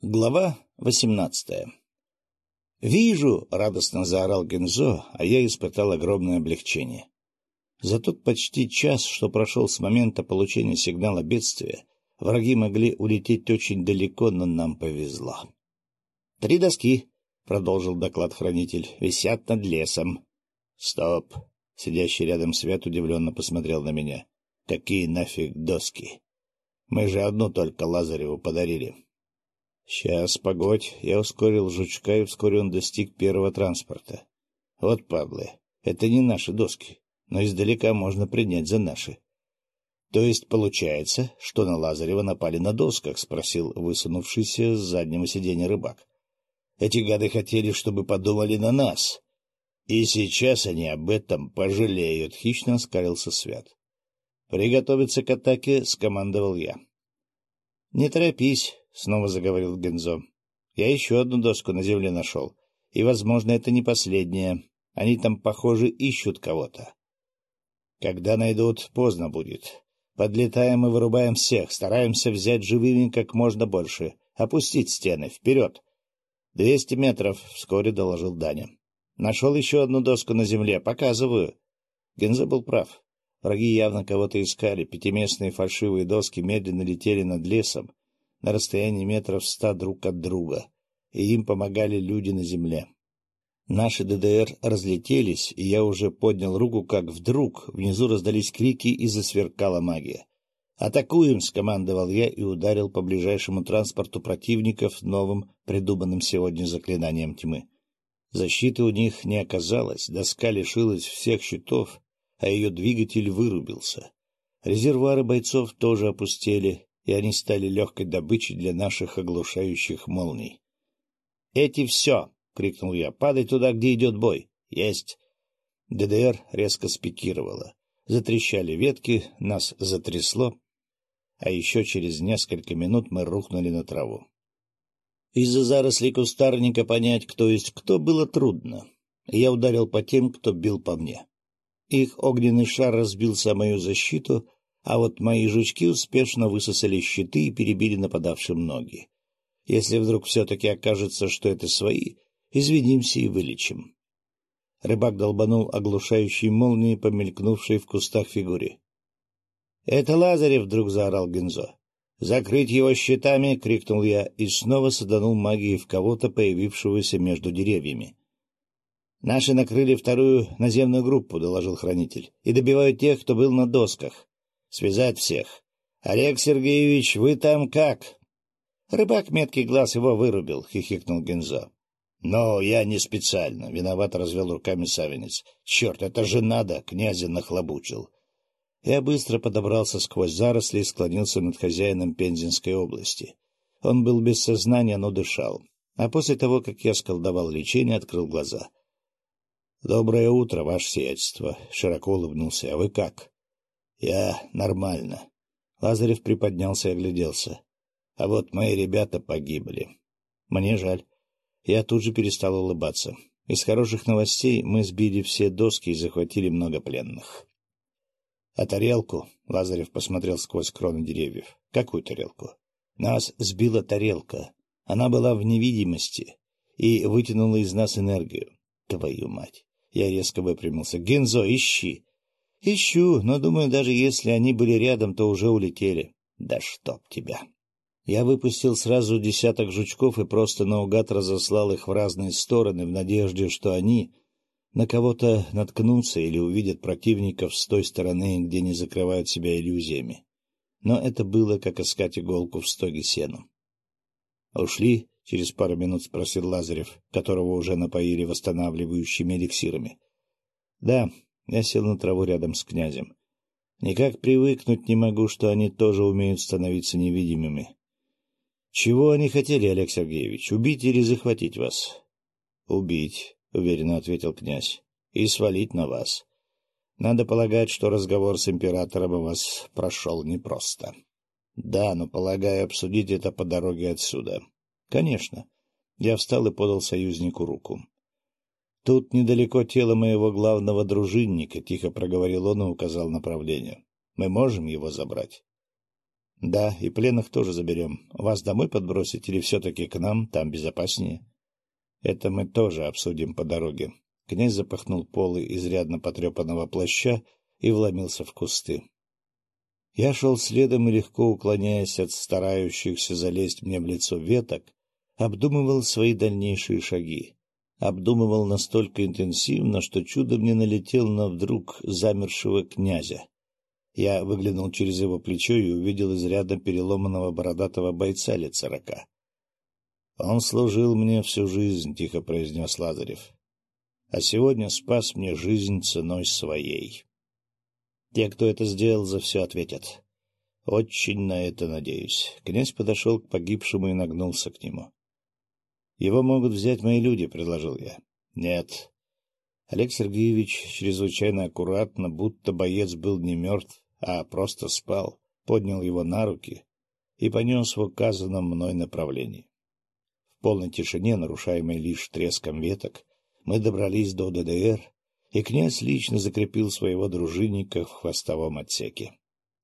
Глава восемнадцатая «Вижу!» — радостно заорал Гензо, а я испытал огромное облегчение. За тот почти час, что прошел с момента получения сигнала бедствия, враги могли улететь очень далеко, но нам повезло. «Три доски», — продолжил доклад хранитель, — «висят над лесом». «Стоп!» — сидящий рядом Свет удивленно посмотрел на меня. «Какие нафиг доски? Мы же одну только Лазареву подарили». Сейчас, погодь, я ускорил жучка, и вскоре он достиг первого транспорта. Вот, падлы, это не наши доски, но издалека можно принять за наши. — То есть получается, что на Лазарева напали на досках? — спросил высунувшийся с заднего сиденья рыбак. — Эти гады хотели, чтобы подумали на нас. И сейчас они об этом пожалеют, — хищно оскалился Свят. — Приготовиться к атаке, — скомандовал я. — Не торопись, — снова заговорил Гензо. — Я еще одну доску на земле нашел. И, возможно, это не последняя. Они там, похоже, ищут кого-то. Когда найдут, поздно будет. Подлетаем и вырубаем всех, стараемся взять живыми как можно больше. Опустить стены. Вперед! — Двести метров, — вскоре доложил Даня. — Нашел еще одну доску на земле. Показываю. Гензо был прав. Враги явно кого-то искали. Пятиместные фальшивые доски медленно летели над лесом, на расстоянии метров ста друг от друга, и им помогали люди на земле. Наши ДДР разлетелись, и я уже поднял руку, как вдруг внизу раздались крики и засверкала магия. «Атакуем!» — скомандовал я и ударил по ближайшему транспорту противников новым, придуманным сегодня заклинанием тьмы. Защиты у них не оказалось, доска лишилась всех щитов, а ее двигатель вырубился. Резервуары бойцов тоже опустели, и они стали легкой добычей для наших оглушающих молний. — Эти все! — крикнул я. — Падай туда, где идет бой! — Есть! ДДР резко спикировала. Затрещали ветки, нас затрясло, а еще через несколько минут мы рухнули на траву. Из-за зарослей кустарника понять, кто есть кто, было трудно. Я ударил по тем, кто бил по мне. Их огненный шар разбился о мою защиту, а вот мои жучки успешно высосали щиты и перебили нападавшим ноги. Если вдруг все-таки окажется, что это свои, извинимся и вылечим. Рыбак долбанул оглушающей молнией, помелькнувшей в кустах фигуре. — Это Лазарев! — вдруг заорал Гензо. — Закрыть его щитами! — крикнул я и снова саданул магией в кого-то, появившегося между деревьями. — Наши накрыли вторую наземную группу, — доложил хранитель, — и добивают тех, кто был на досках. Связать всех. Олег Сергеевич, вы там как? Рыбак меткий глаз его вырубил, — хихикнул Гензо. Но я не специально, — виновато развел руками Савинец. Черт, это же надо, князя нахлобучил. Я быстро подобрался сквозь заросли и склонился над хозяином Пензенской области. Он был без сознания, но дышал. А после того, как я сколдовал лечение, открыл глаза. — Доброе утро, ваше сиятельство, — широко улыбнулся. — А вы как? Я нормально. Лазарев приподнялся и огляделся. А вот мои ребята погибли. Мне жаль. Я тут же перестал улыбаться. Из хороших новостей мы сбили все доски и захватили много пленных. — А тарелку? — Лазарев посмотрел сквозь кроны деревьев. — Какую тарелку? — Нас сбила тарелка. Она была в невидимости и вытянула из нас энергию. Твою мать! Я резко выпрямился. — Гензо, ищи! Ищу, но, думаю, даже если они были рядом, то уже улетели. Да чтоб тебя! Я выпустил сразу десяток жучков и просто наугад разослал их в разные стороны в надежде, что они на кого-то наткнутся или увидят противников с той стороны, где не закрывают себя иллюзиями. Но это было, как искать иголку в стоге сена. — Ушли? — через пару минут спросил Лазарев, которого уже напоили восстанавливающими эликсирами. — Да, я сел на траву рядом с князем. Никак привыкнуть не могу, что они тоже умеют становиться невидимыми. — Чего они хотели, Олег Сергеевич, убить или захватить вас? — Убить, — уверенно ответил князь, — и свалить на вас. Надо полагать, что разговор с императором у вас прошел непросто. — Да, но, полагаю, обсудить это по дороге отсюда. — Конечно. Я встал и подал союзнику руку. — Тут недалеко тело моего главного дружинника, — тихо проговорил он и указал направление. — Мы можем его забрать? —— Да, и пленных тоже заберем. Вас домой подбросить или все-таки к нам, там безопаснее? — Это мы тоже обсудим по дороге. Князь запахнул полы изрядно потрепанного плаща и вломился в кусты. Я шел следом и, легко уклоняясь от старающихся залезть мне в лицо веток, обдумывал свои дальнейшие шаги. Обдумывал настолько интенсивно, что чудом не налетел на вдруг замершего князя. Я выглянул через его плечо и увидел изрядно переломанного бородатого бойца лет сорока. — Он служил мне всю жизнь, — тихо произнес Лазарев. — А сегодня спас мне жизнь ценой своей. Те, кто это сделал, за все ответят. Очень на это надеюсь. Князь подошел к погибшему и нагнулся к нему. — Его могут взять мои люди, — предложил я. — Нет. Олег Сергеевич чрезвычайно аккуратно, будто боец был не мертв, а просто спал, поднял его на руки и понес в указанном мной направлении. В полной тишине, нарушаемой лишь треском веток, мы добрались до ДДР и князь лично закрепил своего дружинника в хвостовом отсеке.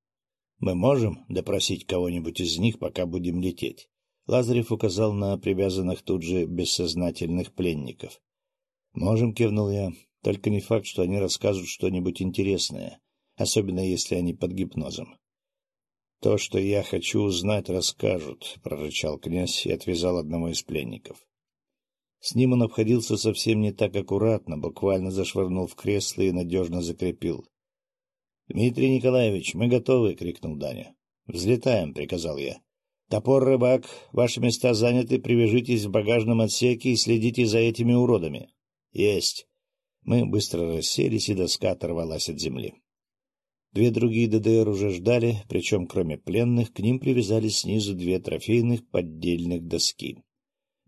— Мы можем допросить кого-нибудь из них, пока будем лететь? Лазарев указал на привязанных тут же бессознательных пленников. — Можем, — кивнул я, — только не факт, что они расскажут что-нибудь интересное, особенно если они под гипнозом. — То, что я хочу узнать, расскажут, — прорычал князь и отвязал одного из пленников. С ним он обходился совсем не так аккуратно, буквально зашвырнул в кресло и надежно закрепил. — Дмитрий Николаевич, мы готовы! — крикнул Даня. — Взлетаем, — приказал я. — Топор, рыбак, ваши места заняты, привяжитесь в багажном отсеке и следите за этими уродами. — Есть! Мы быстро расселись, и доска оторвалась от земли. Две другие ДДР уже ждали, причем, кроме пленных, к ним привязали снизу две трофейных поддельных доски.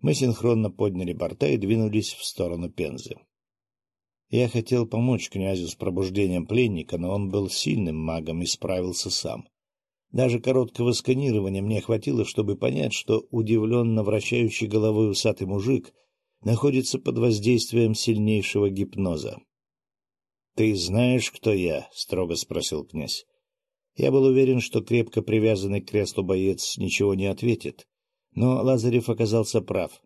Мы синхронно подняли борта и двинулись в сторону Пензы. Я хотел помочь князю с пробуждением пленника, но он был сильным магом и справился сам. Даже короткого сканирования мне хватило, чтобы понять, что удивленно вращающий головой усатый мужик находится под воздействием сильнейшего гипноза. — Ты знаешь, кто я? — строго спросил князь. Я был уверен, что крепко привязанный к креслу боец ничего не ответит, но Лазарев оказался прав.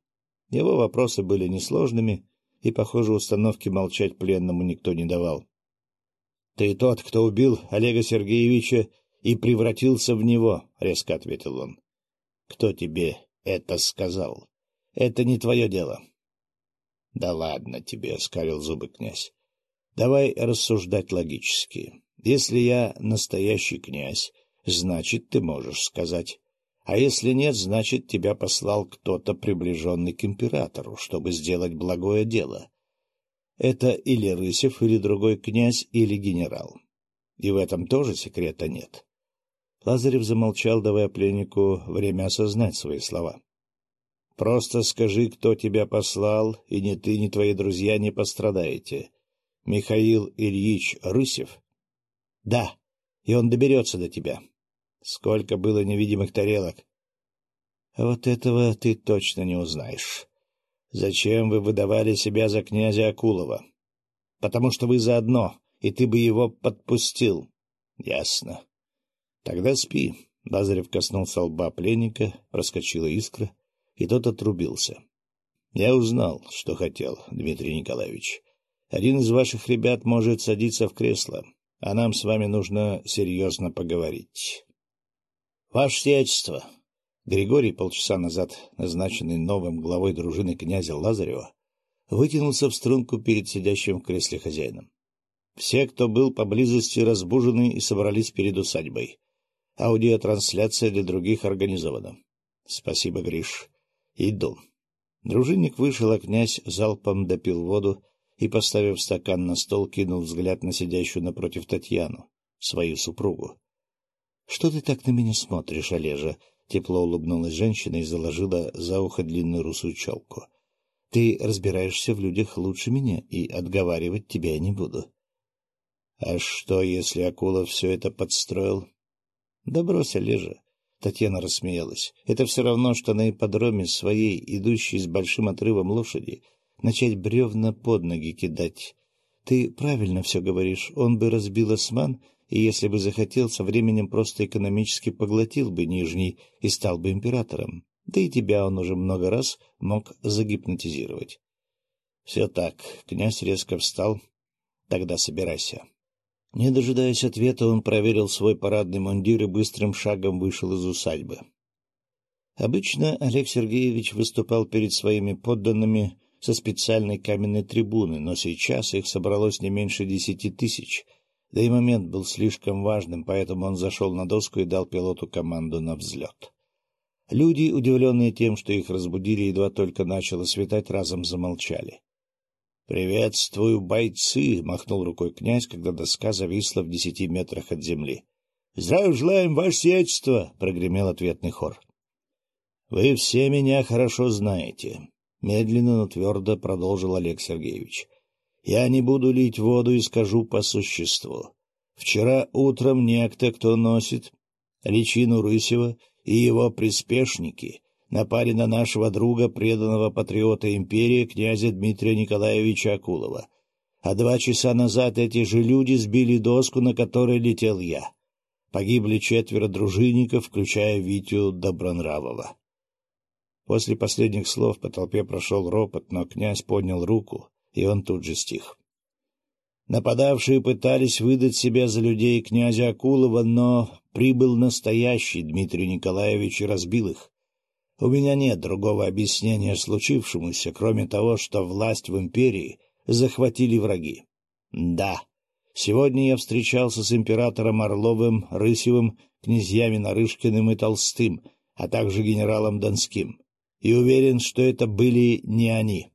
Его вопросы были несложными, и, похоже, установки молчать пленному никто не давал. — Ты тот, кто убил Олега Сергеевича и превратился в него, — резко ответил он. — Кто тебе это сказал? Это не твое дело. — Да ладно тебе, — скалил зубы князь. — Давай рассуждать логически. Если я настоящий князь, значит, ты можешь сказать а если нет, значит, тебя послал кто-то, приближенный к императору, чтобы сделать благое дело. Это или Рысев, или другой князь, или генерал. И в этом тоже секрета нет. Лазарев замолчал, давая пленнику время осознать свои слова. — Просто скажи, кто тебя послал, и ни ты, ни твои друзья не пострадаете. Михаил Ильич Рысев? — Да, и он доберется до тебя. Сколько было невидимых тарелок. А вот этого ты точно не узнаешь. Зачем вы выдавали себя за князя Акулова? Потому что вы заодно, и ты бы его подпустил. Ясно. Тогда спи. Лазарев коснулся лба пленника, проскочила искра, и тот отрубился. Я узнал, что хотел, Дмитрий Николаевич. Один из ваших ребят может садиться в кресло, а нам с вами нужно серьезно поговорить. — Ваше Сиятельство! Григорий, полчаса назад назначенный новым главой дружины князя Лазарева, вытянулся в струнку перед сидящим в кресле хозяином. Все, кто был поблизости, разбужены и собрались перед усадьбой. Аудиотрансляция для других организована. Спасибо, Гриш. Иду. Дружинник вышел, а князь залпом допил воду и, поставив стакан на стол, кинул взгляд на сидящую напротив Татьяну, свою супругу. — Что ты так на меня смотришь, Олежа? — тепло улыбнулась женщина и заложила за ухо длинную русую челку. — Ты разбираешься в людях лучше меня, и отговаривать тебя я не буду. — А что, если Акулов все это подстроил? — Да брось, Олежа. Татьяна рассмеялась. Это все равно, что на ипподроме своей, идущей с большим отрывом лошади, начать бревна под ноги кидать. Ты правильно все говоришь. Он бы разбил осман и если бы захотел, со временем просто экономически поглотил бы Нижний и стал бы императором. Да и тебя он уже много раз мог загипнотизировать. Все так. Князь резко встал. Тогда собирайся. Не дожидаясь ответа, он проверил свой парадный мундир и быстрым шагом вышел из усадьбы. Обычно Олег Сергеевич выступал перед своими подданными со специальной каменной трибуны, но сейчас их собралось не меньше десяти тысяч, да и момент был слишком важным, поэтому он зашел на доску и дал пилоту команду на взлет. Люди, удивленные тем, что их разбудили, едва только начало светать, разом замолчали. — Приветствую, бойцы! — махнул рукой князь, когда доска зависла в десяти метрах от земли. — Здравия желаем, ваше сиятельство! — прогремел ответный хор. — Вы все меня хорошо знаете. Медленно, но твердо продолжил Олег Сергеевич. Я не буду лить воду и скажу по существу. Вчера утром некто, кто носит личину Рысева и его приспешники, напали на нашего друга, преданного патриота империи, князя Дмитрия Николаевича Акулова. А два часа назад эти же люди сбили доску, на которой летел я. Погибли четверо дружинников, включая Витю Добронравова. После последних слов по толпе прошел ропот, но князь поднял руку, и он тут же стих. Нападавшие пытались выдать себя за людей князя Акулова, но прибыл настоящий Дмитрий Николаевич и разбил их. У меня нет другого объяснения случившемуся, кроме того, что власть в империи захватили враги. Да, сегодня я встречался с императором Орловым, Рысевым, князьями Нарышкиным и Толстым, а также генералом Донским и уверен, что это были не они.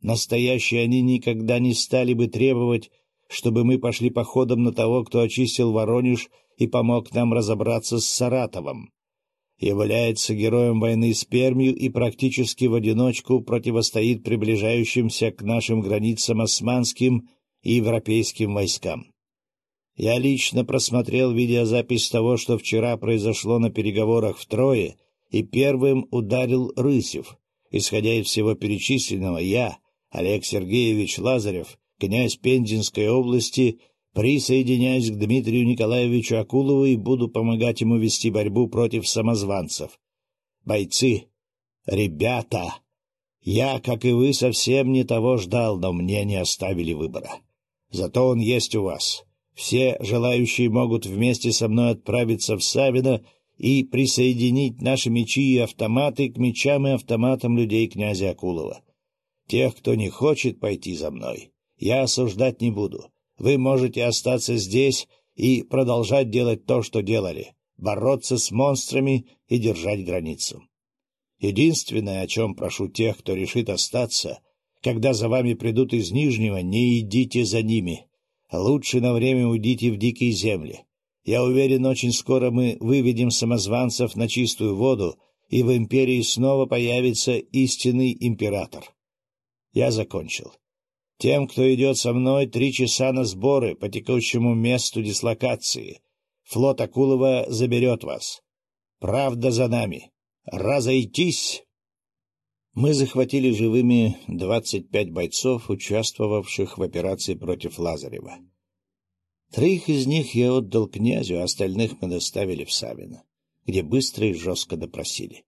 Настоящие они никогда не стали бы требовать, чтобы мы пошли походом на того, кто очистил Воронеж и помог нам разобраться с Саратовом. Является героем войны с Пермью и практически в одиночку противостоит приближающимся к нашим границам османским и европейским войскам. Я лично просмотрел видеозапись того, что вчера произошло на переговорах в Трое — и первым ударил Рысев. Исходя из всего перечисленного, я, Олег Сергеевич Лазарев, князь Пензенской области, присоединяюсь к Дмитрию Николаевичу Акулову и буду помогать ему вести борьбу против самозванцев. Бойцы, ребята, я, как и вы, совсем не того ждал, но мне не оставили выбора. Зато он есть у вас. Все желающие могут вместе со мной отправиться в Савино и присоединить наши мечи и автоматы к мечам и автоматам людей князя Акулова. Тех, кто не хочет пойти за мной, я осуждать не буду. Вы можете остаться здесь и продолжать делать то, что делали, бороться с монстрами и держать границу. Единственное, о чем прошу тех, кто решит остаться, когда за вами придут из Нижнего, не идите за ними. Лучше на время уйдите в дикие земли. Я уверен, очень скоро мы выведем самозванцев на чистую воду, и в империи снова появится истинный император. Я закончил. Тем, кто идет со мной, три часа на сборы по текущему месту дислокации. Флот Акулова заберет вас. Правда за нами. Разойтись! Мы захватили живыми двадцать пять бойцов, участвовавших в операции против Лазарева. Троих из них я отдал князю, а остальных мы доставили в Савино, где быстро и жестко допросили.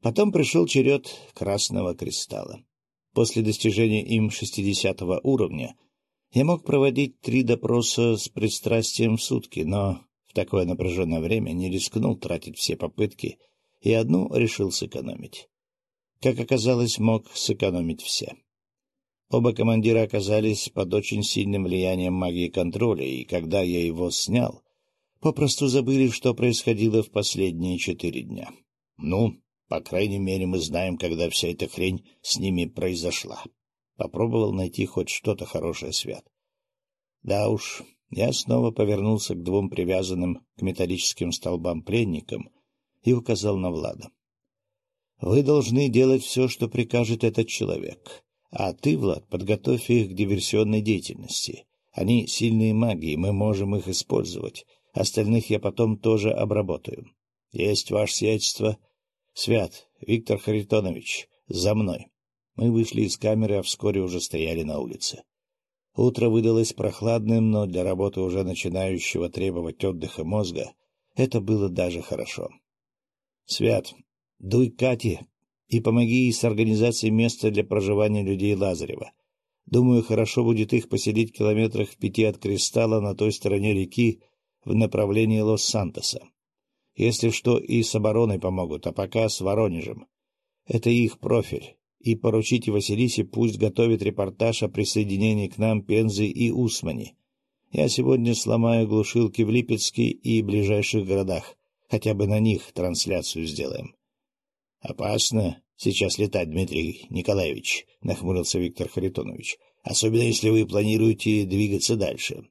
Потом пришел черед Красного Кристалла. После достижения им шестидесятого уровня я мог проводить три допроса с пристрастием в сутки, но в такое напряженное время не рискнул тратить все попытки и одну решил сэкономить. Как оказалось, мог сэкономить все. Оба командира оказались под очень сильным влиянием магии контроля, и когда я его снял, попросту забыли, что происходило в последние четыре дня. Ну, по крайней мере, мы знаем, когда вся эта хрень с ними произошла. Попробовал найти хоть что-то хорошее, Свят. Да уж, я снова повернулся к двум привязанным к металлическим столбам пленникам и указал на Влада. — Вы должны делать все, что прикажет этот человек. А ты, Влад, подготовь их к диверсионной деятельности. Они сильные маги, и мы можем их использовать. Остальных я потом тоже обработаю. Есть ваше сиятельство. Свят, Виктор Харитонович, за мной. Мы вышли из камеры, а вскоре уже стояли на улице. Утро выдалось прохладным, но для работы уже начинающего требовать отдыха мозга это было даже хорошо. — Свят, дуй Кате и помоги ей с организацией места для проживания людей Лазарева. Думаю, хорошо будет их поселить километрах в пяти от Кристалла на той стороне реки в направлении Лос-Сантоса. Если что, и с обороной помогут, а пока с Воронежем. Это их профиль. И поручите Василисе, пусть готовит репортаж о присоединении к нам Пензы и Усмани. Я сегодня сломаю глушилки в Липецке и ближайших городах. Хотя бы на них трансляцию сделаем. — Опасно сейчас летать, Дмитрий Николаевич, — нахмурился Виктор Харитонович. — Особенно, если вы планируете двигаться дальше.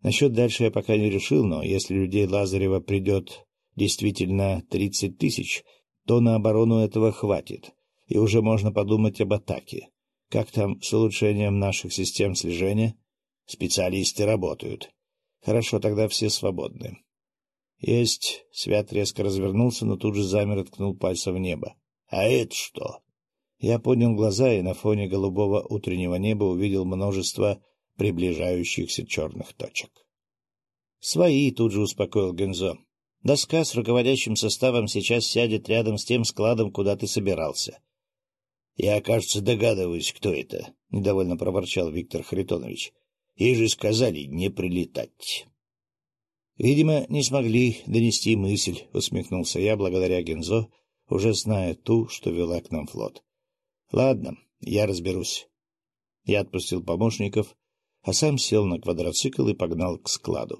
Насчет дальше я пока не решил, но если людей Лазарева придет действительно тридцать тысяч, то на оборону этого хватит, и уже можно подумать об атаке. Как там с улучшением наших систем слежения? Специалисты работают. Хорошо, тогда все свободны. Есть. Свят резко развернулся, но тут же замер и ткнул пальцем в небо. А это что? Я поднял глаза и на фоне голубого утреннего неба увидел множество приближающихся черных точек. «Свои», — тут же успокоил Гензо. «Доска с руководящим составом сейчас сядет рядом с тем складом, куда ты собирался». «Я, кажется, догадываюсь, кто это», — недовольно проворчал Виктор Харитонович. «И же сказали не прилетать». «Видимо, не смогли донести мысль», — усмехнулся я, благодаря Гензо, уже зная ту, что вела к нам флот. «Ладно, я разберусь». Я отпустил помощников, а сам сел на квадроцикл и погнал к складу.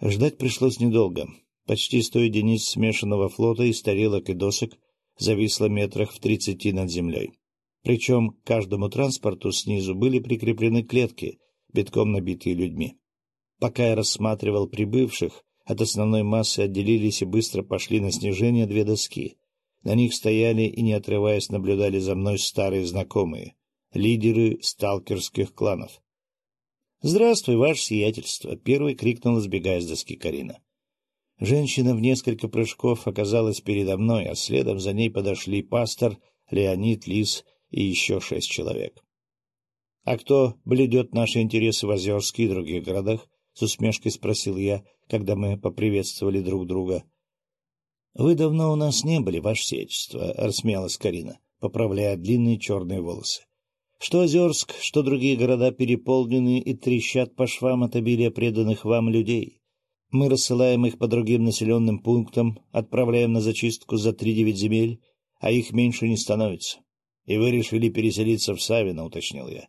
Ждать пришлось недолго. Почти сто единиц смешанного флота из тарелок и досок зависло метрах в тридцати над землей. Причем каждому транспорту снизу были прикреплены клетки, битком набитые людьми. Пока я рассматривал прибывших, от основной массы отделились и быстро пошли на снижение две доски. На них стояли и, не отрываясь, наблюдали за мной старые знакомые, лидеры сталкерских кланов. — Здравствуй, ваше сиятельство! — первый крикнул, сбегая с доски Карина. Женщина в несколько прыжков оказалась передо мной, а следом за ней подошли пастор, Леонид, Лис и еще шесть человек. — А кто бледет наши интересы в Озерске и других городах? — с усмешкой спросил я, когда мы поприветствовали друг друга. — Вы давно у нас не были, ваше сиятельство, — рассмеялась Карина, поправляя длинные черные волосы. Что Озерск, что другие города переполнены и трещат по швам от обилия преданных вам людей. Мы рассылаем их по другим населенным пунктам, отправляем на зачистку за три-девять земель, а их меньше не становится. И вы решили переселиться в Савино, уточнил я.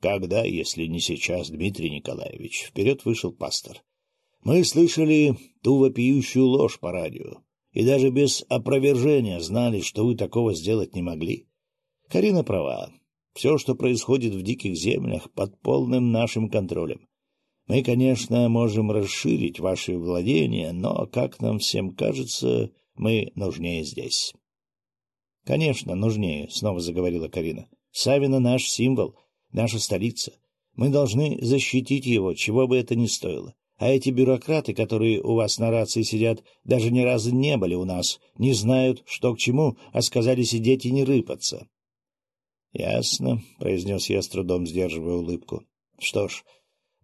Когда, если не сейчас, Дмитрий Николаевич? Вперед вышел пастор. Мы слышали ту вопиющую ложь по радио, и даже без опровержения знали, что вы такого сделать не могли. Карина права. Все, что происходит в диких землях, под полным нашим контролем. Мы, конечно, можем расширить ваши владения, но, как нам всем кажется, мы нужнее здесь. — Конечно, нужнее, — снова заговорила Карина. — Савина наш символ, наша столица. Мы должны защитить его, чего бы это ни стоило. А эти бюрократы, которые у вас на рации сидят, даже ни разу не были у нас, не знают, что к чему, а сказали сидеть и не рыпаться. — Ясно, — произнес я с трудом, сдерживая улыбку. — Что ж,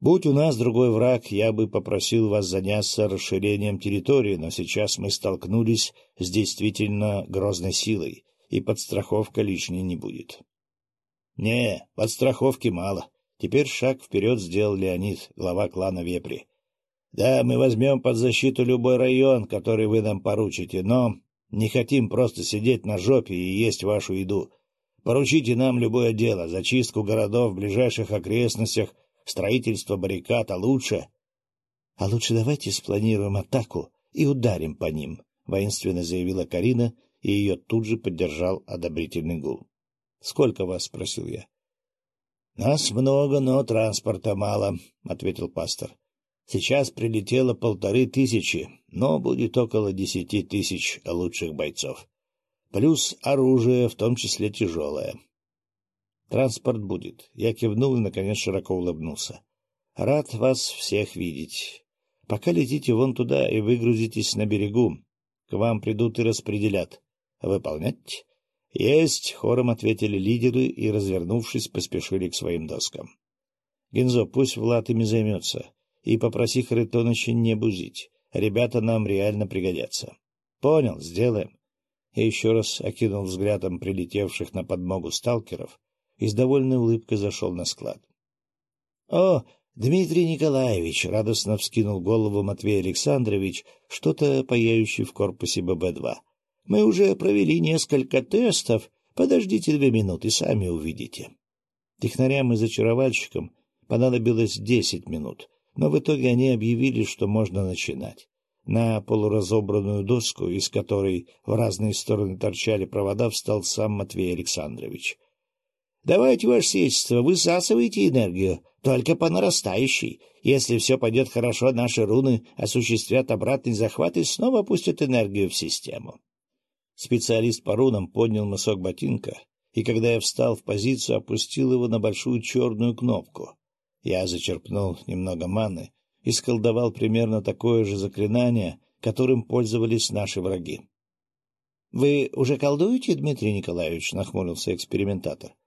будь у нас другой враг, я бы попросил вас заняться расширением территории, но сейчас мы столкнулись с действительно грозной силой, и подстраховка лишней не будет. — Не, подстраховки мало. Теперь шаг вперед сделал Леонид, глава клана Вепри. — Да, мы возьмем под защиту любой район, который вы нам поручите, но не хотим просто сидеть на жопе и есть вашу еду. — Поручите нам любое дело, зачистку городов в ближайших окрестностях, строительство баррикад, а лучше... — А лучше давайте спланируем атаку и ударим по ним, — воинственно заявила Карина, и ее тут же поддержал одобрительный гул. — Сколько вас? — спросил я. — Нас много, но транспорта мало, — ответил пастор. — Сейчас прилетело полторы тысячи, но будет около десяти тысяч лучших бойцов. Плюс оружие, в том числе тяжелое. Транспорт будет. Я кивнул и, наконец, широко улыбнулся. Рад вас всех видеть. Пока летите вон туда и выгрузитесь на берегу. К вам придут и распределят. Выполнять? «Есть!» — хором ответили лидеры и, развернувшись, поспешили к своим доскам. «Гензо, пусть Влад ими займется, и попроси Харитоныча не бузить. Ребята нам реально пригодятся». «Понял, сделаем». Я еще раз окинул взглядом прилетевших на подмогу сталкеров и с довольной улыбкой зашел на склад. — О, Дмитрий Николаевич! — радостно вскинул голову Матвей Александрович, что-то паяющий в корпусе ББ-2. — Мы уже провели несколько тестов. Подождите две минуты, сами увидите. Технарям и зачаровальщикам понадобилось десять минут, но в итоге они объявили, что можно начинать. На полуразобранную доску, из которой в разные стороны торчали провода, встал сам Матвей Александрович. Давайте, ваше сельство, высасывайте энергию, только по нарастающей. Если все пойдет хорошо, наши руны осуществят обратный захват и снова пустят энергию в систему. Специалист по рунам поднял мысок ботинка, и когда я встал в позицию, опустил его на большую черную кнопку. Я зачерпнул немного маны и сколдовал примерно такое же заклинание, которым пользовались наши враги. — Вы уже колдуете, Дмитрий Николаевич? — нахмурился экспериментатор. —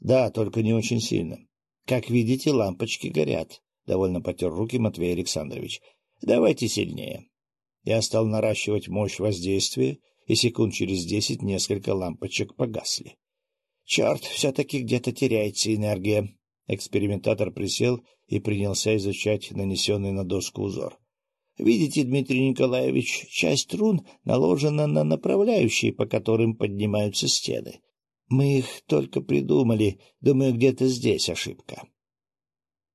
да, только не очень сильно. Как видите, лампочки горят. Довольно потер руки Матвей Александрович. Давайте сильнее. Я стал наращивать мощь воздействия, и секунд через десять несколько лампочек погасли. Черт, все-таки где-то теряется энергия. Экспериментатор присел и принялся изучать нанесенный на доску узор. Видите, Дмитрий Николаевич, часть рун наложена на направляющие, по которым поднимаются стены. Мы их только придумали. Думаю, где-то здесь ошибка.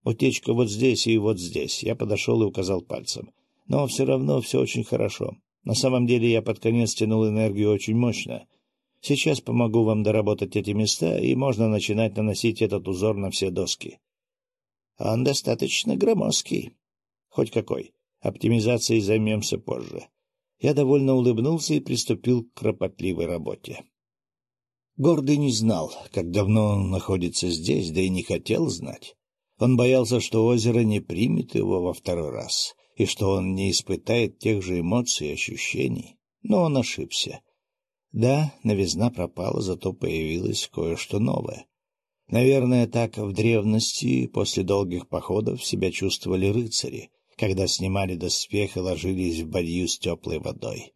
Утечка вот здесь и вот здесь. Я подошел и указал пальцем. Но все равно все очень хорошо. На самом деле я под конец тянул энергию очень мощно. Сейчас помогу вам доработать эти места, и можно начинать наносить этот узор на все доски. Он достаточно громоздкий. Хоть какой. Оптимизацией займемся позже. Я довольно улыбнулся и приступил к кропотливой работе. Гордый не знал, как давно он находится здесь, да и не хотел знать. Он боялся, что озеро не примет его во второй раз, и что он не испытает тех же эмоций и ощущений. Но он ошибся. Да, новизна пропала, зато появилось кое-что новое. Наверное, так в древности после долгих походов себя чувствовали рыцари, когда снимали доспех и ложились в бадью с теплой водой.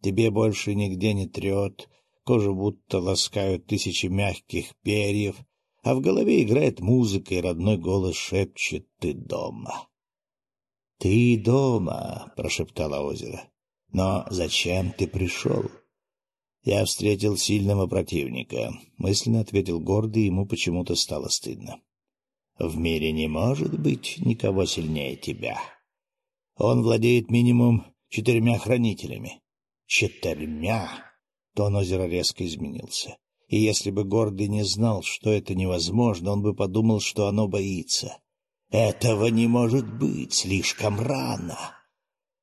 Тебе больше нигде не трет, Кожу будто ласкают тысячи мягких перьев, а в голове играет музыка, и родной голос шепчет «Ты дома». «Ты дома», — прошептало озеро. «Но зачем ты пришел?» «Я встретил сильного противника», — мысленно ответил гордый, ему почему-то стало стыдно. «В мире не может быть никого сильнее тебя. Он владеет минимум четырьмя хранителями». «Четырьмя!» Тон озера резко изменился. И если бы Гордый не знал, что это невозможно, он бы подумал, что оно боится. «Этого не может быть, слишком рано!»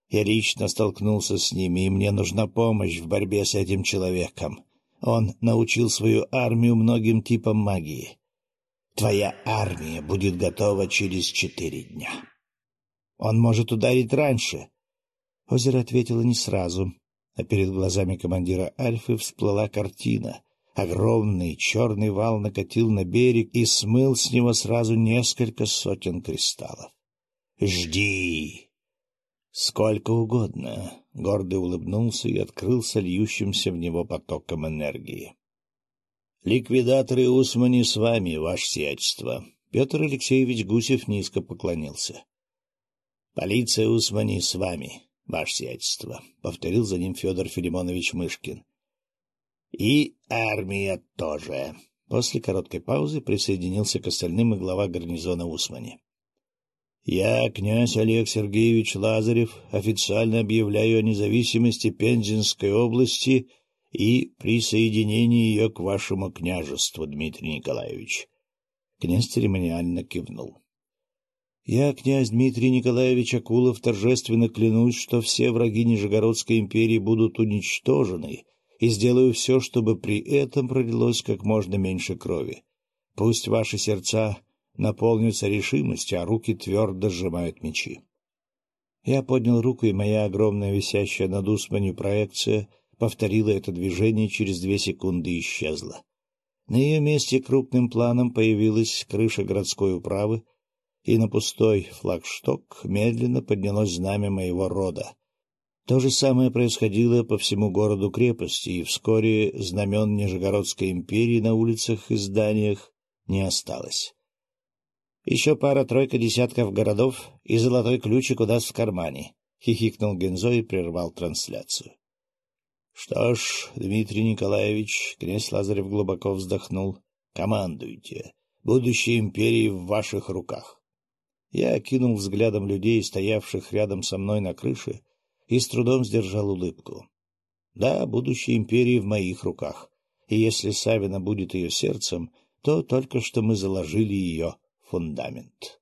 Я лично столкнулся с ними, и мне нужна помощь в борьбе с этим человеком. Он научил свою армию многим типам магии. Твоя армия будет готова через четыре дня. Он может ударить раньше. Озеро ответило не сразу а перед глазами командира Альфы всплыла картина. Огромный черный вал накатил на берег и смыл с него сразу несколько сотен кристаллов. «Жди!» «Сколько угодно!» — гордо улыбнулся и открылся льющимся в него потоком энергии. «Ликвидаторы Усмани с вами, ваше сиятельство!» Петр Алексеевич Гусев низко поклонился. «Полиция Усмани с вами!» ваше сиятельство, — повторил за ним Федор Филимонович Мышкин. — И армия тоже. После короткой паузы присоединился к остальным и глава гарнизона Усмани. — Я, князь Олег Сергеевич Лазарев, официально объявляю о независимости Пензенской области и присоединении ее к вашему княжеству, Дмитрий Николаевич. Князь церемониально кивнул. Я, князь Дмитрий Николаевич Акулов, торжественно клянусь, что все враги Нижегородской империи будут уничтожены, и сделаю все, чтобы при этом пролилось как можно меньше крови. Пусть ваши сердца наполнятся решимостью, а руки твердо сжимают мечи. Я поднял руку, и моя огромная висящая над усманью проекция повторила это движение через две секунды и исчезла. На ее месте крупным планом появилась крыша городской управы, и на пустой флагшток медленно поднялось знамя моего рода. То же самое происходило по всему городу-крепости, и вскоре знамен Нижегородской империи на улицах и зданиях не осталось. Еще пара-тройка десятков городов, и золотой ключик у нас в кармане, — хихикнул Гензо и прервал трансляцию. — Что ж, Дмитрий Николаевич, — князь Лазарев глубоко вздохнул, — командуйте. Будущее империи в ваших руках. Я окинул взглядом людей, стоявших рядом со мной на крыше, и с трудом сдержал улыбку. Да, будущее империи в моих руках, и если Савина будет ее сердцем, то только что мы заложили ее фундамент.